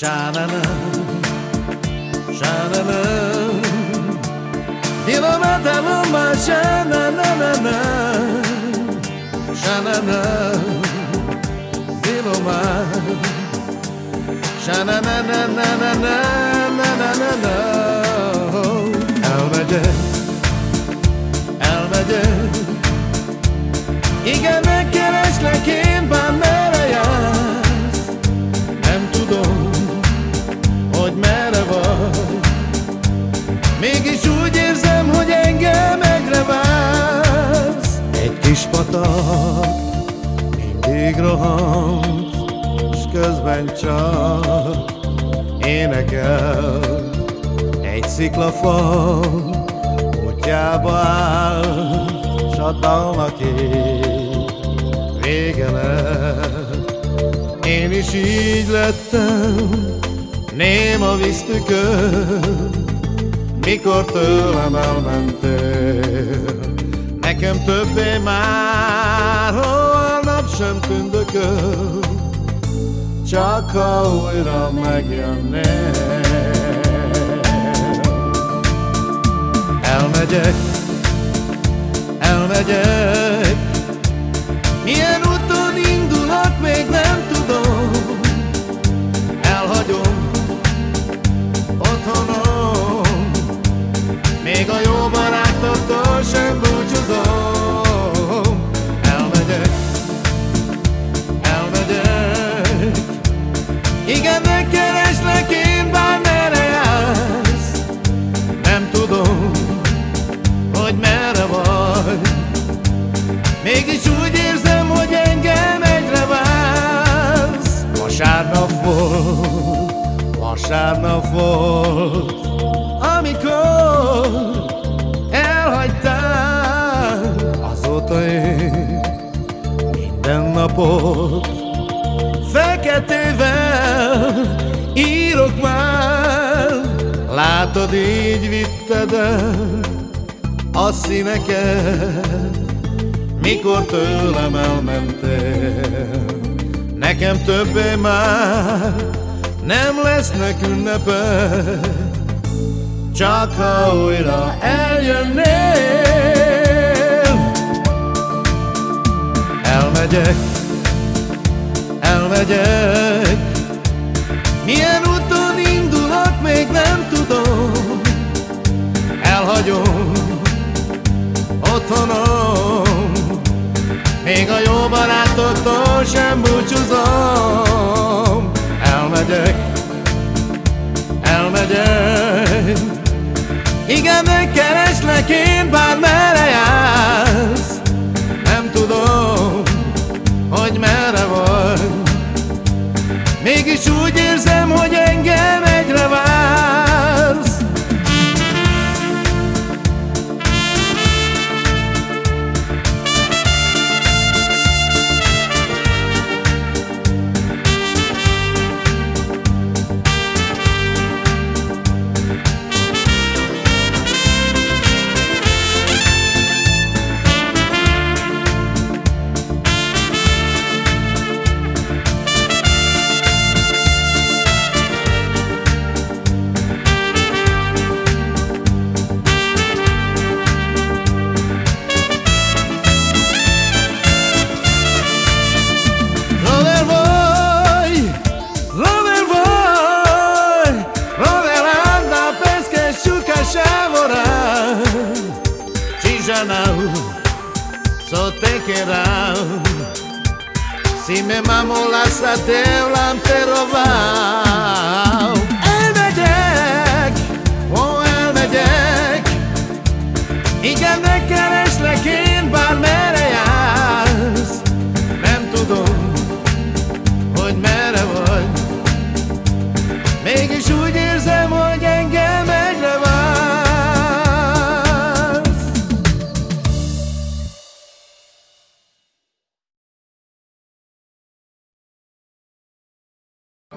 Sha-na-na, sha-na-na Din toată lumea Sha-na-na-na-na Sha-na-na Din ma, Sha-na-na-na-na-na Mégis úgy érzem, hogy engem egyre vársz. Egy kis patak mindig rohant S közben csak énekel. Egy sziklafal útjába áll S a dalnak így vége Én is így lettem Néma víztükör Mikor tőlem elmentél? Nekem többé már Hol nap sem tündököl. Csak ha újra megjönnél. Elmegyek, elmegyek vasárnap volt Amikor elhagytál. Azóta én minden napot Feketével írok már. Látod, így vitted a színeket mikor tőlem elmentél. Nekem többé már nem lesznek ünnepek Csak ha újra eljönnél. Elmegyek, elmegyek Milyen úton indulok, még nem tudom. Elhagyom otthonom Még a jó barátoktól sem búcsúzom no te quedan. Si me mamo las te te roban.